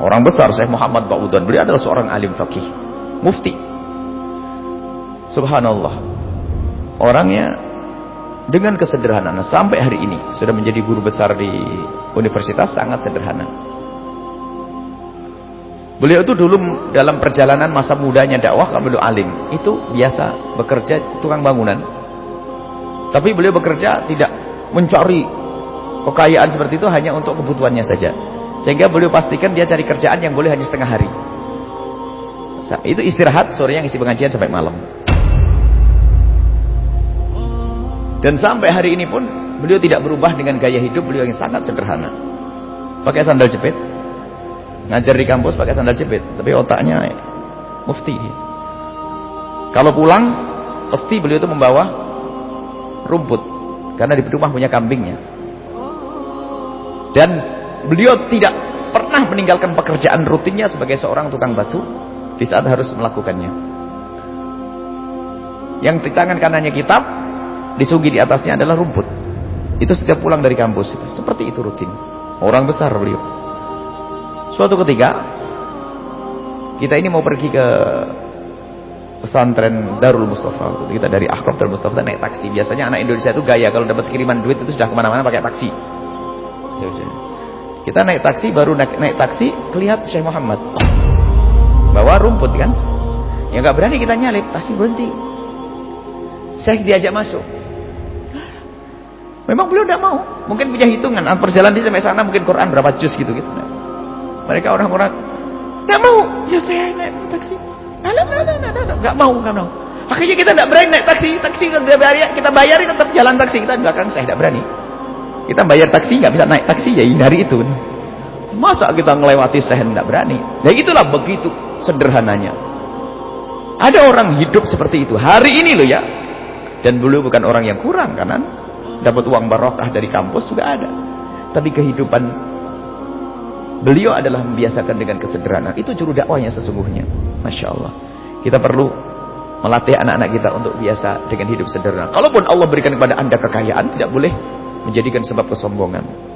Orang besar Syekh Muhammad Ba'udan. Beliau adalah seorang alim fakih. Mufti. Subhanallah. Orangnya dengan kesederhanaan sampai hari ini sudah menjadi guru besar di universitas sangat sederhana. Beliau itu dulu dalam perjalanan masa mudanya dakwah kan beliau alim. Itu biasa bekerja tukang bangunan. Tapi beliau bekerja tidak mencari kekayaan seperti itu hanya untuk kebutuhannya saja. Sehingga beliau pastikan dia cari kerjaan yang boleh hanya setengah hari. Itu istirahat sore yang isi pengajian sampai malam. Dan sampai hari ini pun beliau tidak berubah dengan gaya hidup beliau yang sangat sederhana. Pakai sandal jepit, Ngajar di kampus pakai sandal jepit, tapi otaknya mufti. Kalau pulang, pasti beliau itu membawa rumput. Karena di rumah punya kambingnya. Dan beliau tidak pernah meninggalkan pekerjaan rutinnya sebagai seorang tukang batu di saat harus melakukannya. Yang di tangan kanannya kitab, disugi di atasnya adalah rumput. Itu setiap pulang dari kampus itu. Seperti itu rutin. Orang besar beliau. Suatu ketika kita ini mau pergi ke pesantren Darul Mustafa. Kita dari Ahqaf Darul Mustafa naik taksi. Biasanya anak Indonesia itu gaya kalau dapat kiriman duit itu sudah ke mana-mana pakai taksi. Kita naik taksi baru naik, naik taksi kelihat Syekh Muhammad bawa rumput kan. Ya nggak berani kita nyalip, taksi berhenti. Syekh diajak masuk. Memang beliau tidak mau. Mungkin punya hitungan. Perjalanan di sampai sana mungkin Quran berapa juz gitu gitu. Mereka orang-orang nggak mau. Ya saya naik taksi. Alah, alah, alah, alah. Nggak mau, nggak mau. Akhirnya kita tidak berani naik taksi. Taksi kita bayar, kita bayarin tetap jalan taksi. Kita di belakang saya tidak berani. Kita bayar taksi nggak bisa naik taksi ya dari itu. Masa kita melewati saya tidak berani. Ya itulah begitu sederhananya. Ada orang hidup seperti itu. Hari ini loh ya. Dan beliau bukan orang yang kurang kanan. Dapat uang barokah dari kampus juga ada. Tapi kehidupan Beliau adalah membiasakan dengan kesederhanaan. Itu juru dakwahnya sesungguhnya. Masya Allah. Kita perlu melatih anak-anak kita untuk biasa dengan hidup sederhana. Kalaupun Allah berikan kepada anda kekayaan, tidak boleh menjadikan sebab kesombongan.